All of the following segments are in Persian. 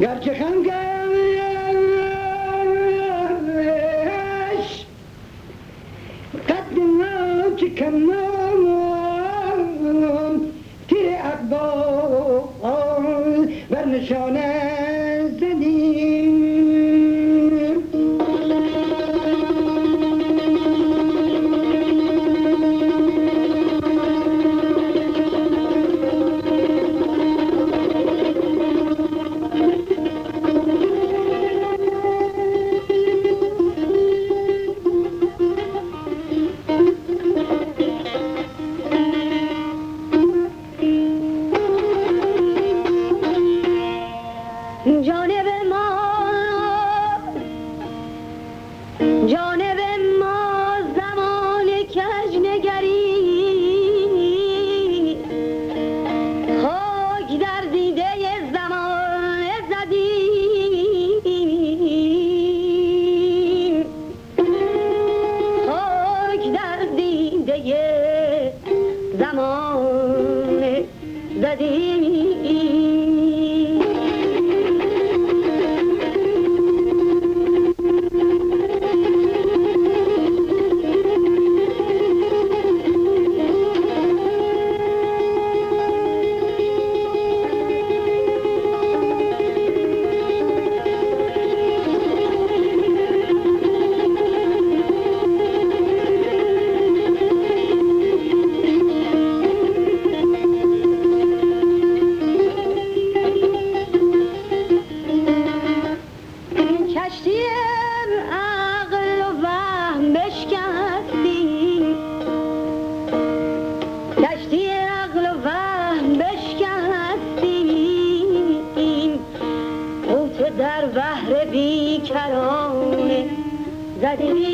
Gerçek hangi? زمان قدیمی ترانه زدی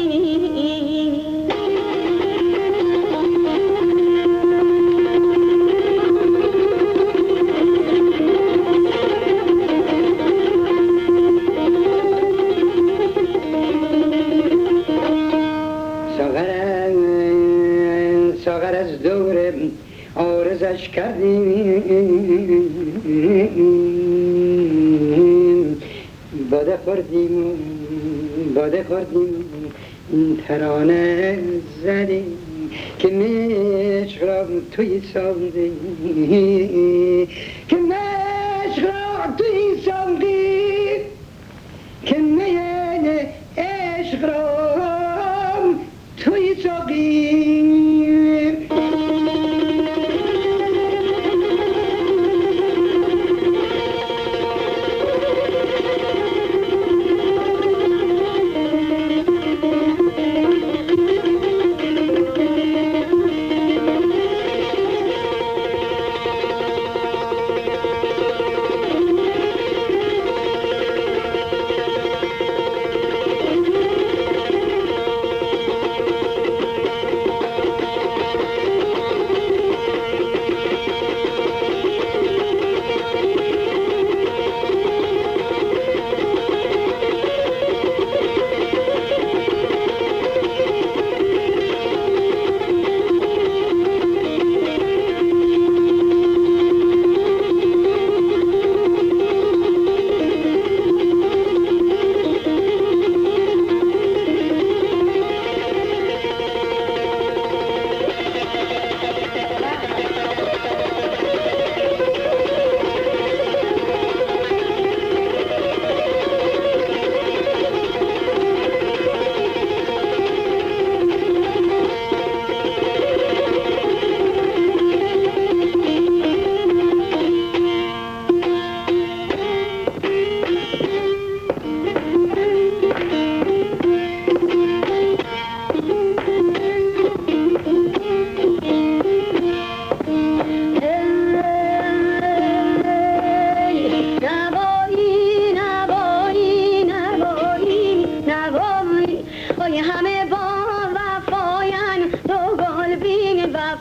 از دور آرزش کردیم. خوردیم باده خوردیم ترانه زدیم که میش را توی سازی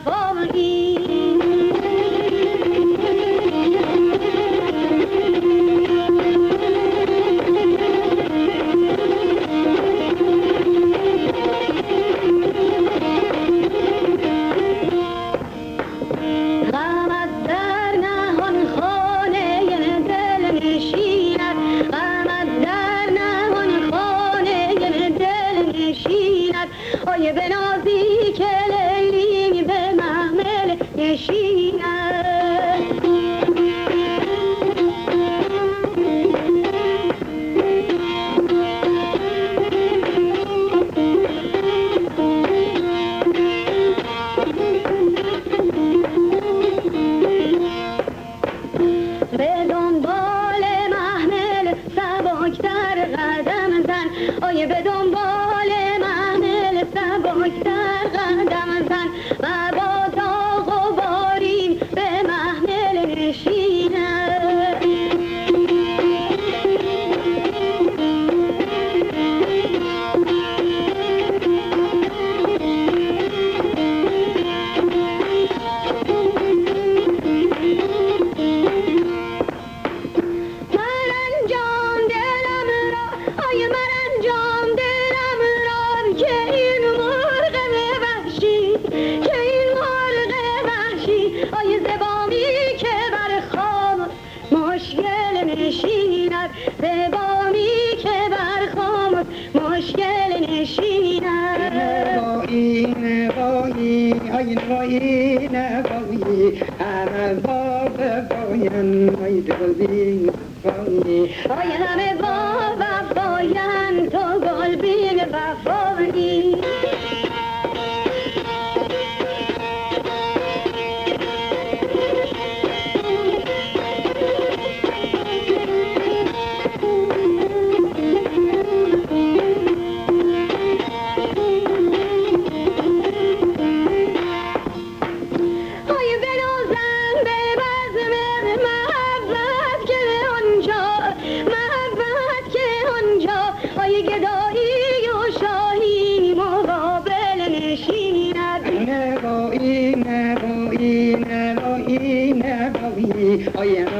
volí. Oh, you know 导演。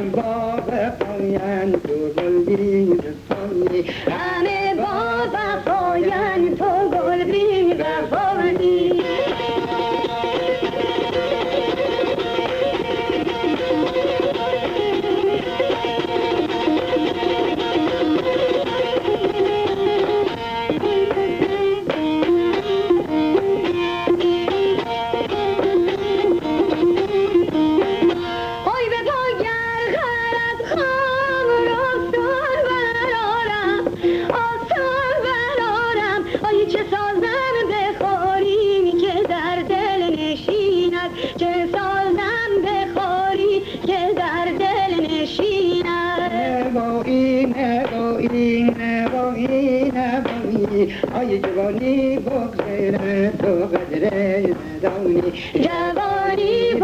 های جوانی بگذره تو قدر ندانی جوانی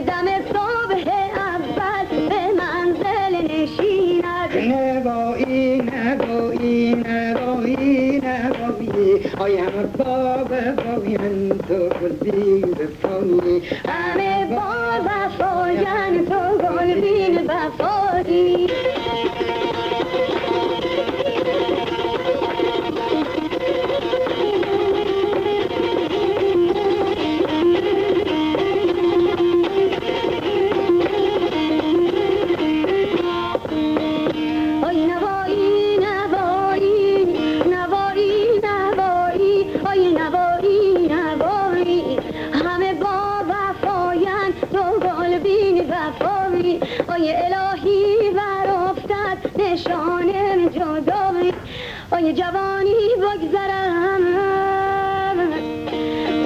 دم صبح اول به منزل نشیند نبایی نبایی نبایی نبایی. آی همه بابا بایی من تو کل بیر پایی. های الهی بر افتد نشانم جدایی. آیا جوانی بگذرم.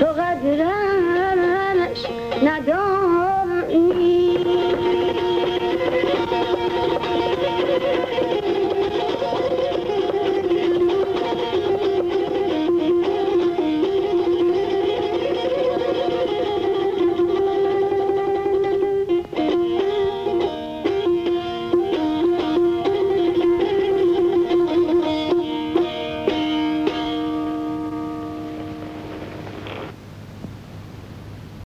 تو قدرم